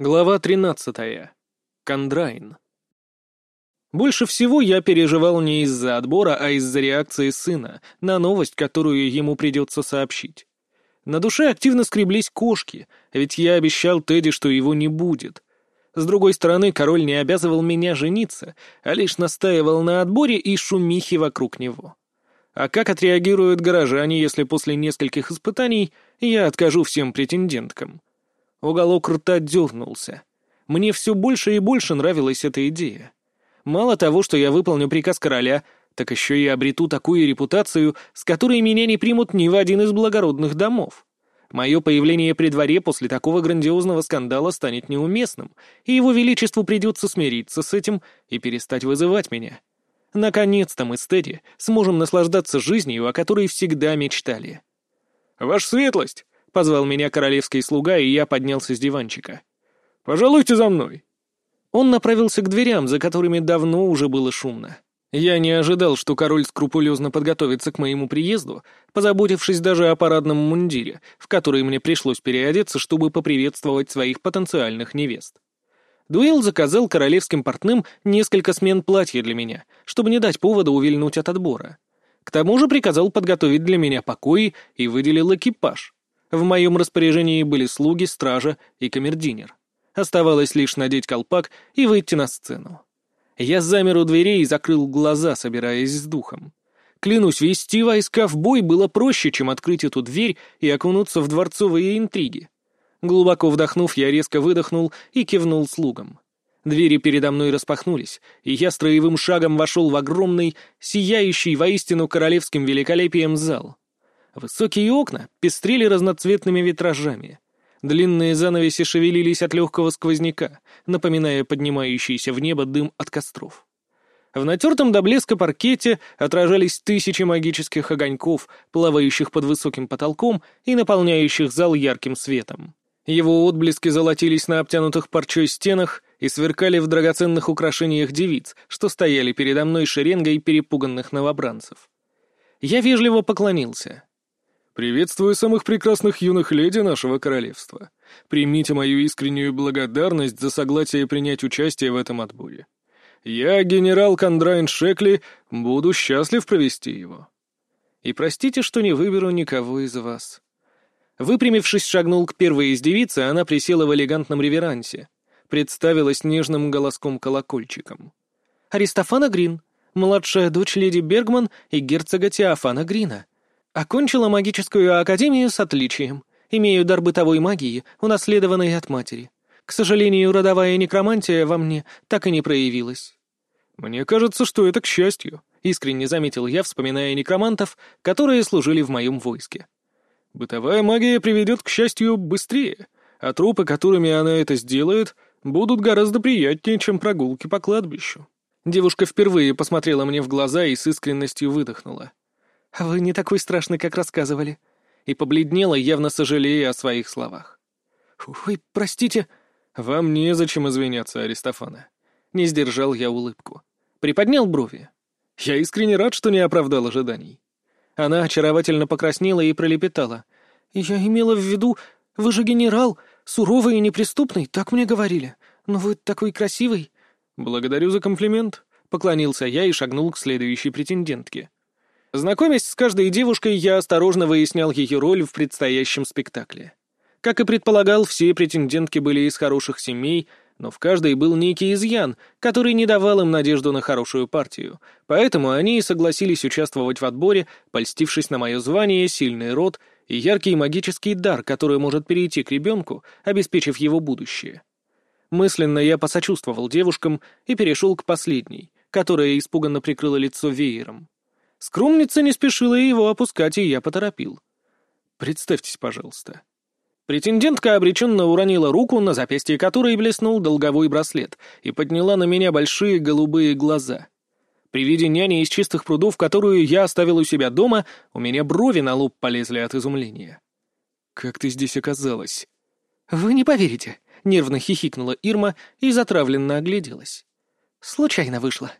Глава 13. Кондрайн. Больше всего я переживал не из-за отбора, а из-за реакции сына на новость, которую ему придется сообщить. На душе активно скреблись кошки, ведь я обещал Тедди, что его не будет. С другой стороны, король не обязывал меня жениться, а лишь настаивал на отборе и шумихе вокруг него. А как отреагируют горожане, если после нескольких испытаний я откажу всем претенденткам? Уголок рта дернулся. Мне все больше и больше нравилась эта идея. Мало того, что я выполню приказ короля, так еще и обрету такую репутацию, с которой меня не примут ни в один из благородных домов. Мое появление при дворе после такого грандиозного скандала станет неуместным, и его величеству придется смириться с этим и перестать вызывать меня. Наконец-то мы с Тедди сможем наслаждаться жизнью, о которой всегда мечтали. «Ваша светлость!» Позвал меня королевский слуга, и я поднялся с диванчика. «Пожалуйте за мной!» Он направился к дверям, за которыми давно уже было шумно. Я не ожидал, что король скрупулезно подготовится к моему приезду, позаботившись даже о парадном мундире, в который мне пришлось переодеться, чтобы поприветствовать своих потенциальных невест. Дуэл заказал королевским портным несколько смен платья для меня, чтобы не дать повода увильнуть от отбора. К тому же приказал подготовить для меня покои и выделил экипаж. В моем распоряжении были слуги, стража и камердинер. Оставалось лишь надеть колпак и выйти на сцену. Я замер у дверей и закрыл глаза, собираясь с духом. Клянусь, вести войска в бой было проще, чем открыть эту дверь и окунуться в дворцовые интриги. Глубоко вдохнув, я резко выдохнул и кивнул слугам. Двери передо мной распахнулись, и я строевым шагом вошел в огромный, сияющий воистину королевским великолепием зал. Высокие окна пестрели разноцветными витражами. Длинные занавеси шевелились от легкого сквозняка, напоминая поднимающийся в небо дым от костров. В натертом до блеска паркете отражались тысячи магических огоньков, плавающих под высоким потолком и наполняющих зал ярким светом. Его отблески золотились на обтянутых парчой стенах и сверкали в драгоценных украшениях девиц, что стояли передо мной шеренгой перепуганных новобранцев. Я вежливо поклонился. «Приветствую самых прекрасных юных леди нашего королевства. Примите мою искреннюю благодарность за согласие принять участие в этом отборе. Я, генерал Кондрайн Шекли, буду счастлив провести его. И простите, что не выберу никого из вас». Выпрямившись, шагнул к первой из девиц, а она присела в элегантном реверансе. Представилась нежным голоском-колокольчиком. «Аристофана Грин, младшая дочь леди Бергман и герцога Теофана Грина», Окончила магическую академию с отличием. Имею дар бытовой магии, унаследованный от матери. К сожалению, родовая некромантия во мне так и не проявилась. «Мне кажется, что это к счастью», — искренне заметил я, вспоминая некромантов, которые служили в моем войске. «Бытовая магия приведет к счастью быстрее, а трупы, которыми она это сделает, будут гораздо приятнее, чем прогулки по кладбищу». Девушка впервые посмотрела мне в глаза и с искренностью выдохнула. А вы не такой страшный, как рассказывали». И побледнела, явно сожалея о своих словах. «Ой, простите». «Вам незачем извиняться, Аристофана». Не сдержал я улыбку. Приподнял брови. Я искренне рад, что не оправдал ожиданий. Она очаровательно покраснела и пролепетала. «Я имела в виду, вы же генерал, суровый и неприступный, так мне говорили. Но вы такой красивый». «Благодарю за комплимент», — поклонился я и шагнул к следующей претендентке. Знакомясь с каждой девушкой, я осторожно выяснял ее роль в предстоящем спектакле. Как и предполагал, все претендентки были из хороших семей, но в каждой был некий изъян, который не давал им надежду на хорошую партию, поэтому они и согласились участвовать в отборе, польстившись на мое звание, сильный род и яркий магический дар, который может перейти к ребенку, обеспечив его будущее. Мысленно я посочувствовал девушкам и перешел к последней, которая испуганно прикрыла лицо веером. Скромница не спешила его опускать, и я поторопил. «Представьтесь, пожалуйста». Претендентка обреченно уронила руку, на запястье которой блеснул долговой браслет, и подняла на меня большие голубые глаза. При виде няни из чистых прудов, которую я оставил у себя дома, у меня брови на лоб полезли от изумления. «Как ты здесь оказалась?» «Вы не поверите», — нервно хихикнула Ирма и затравленно огляделась. «Случайно вышло».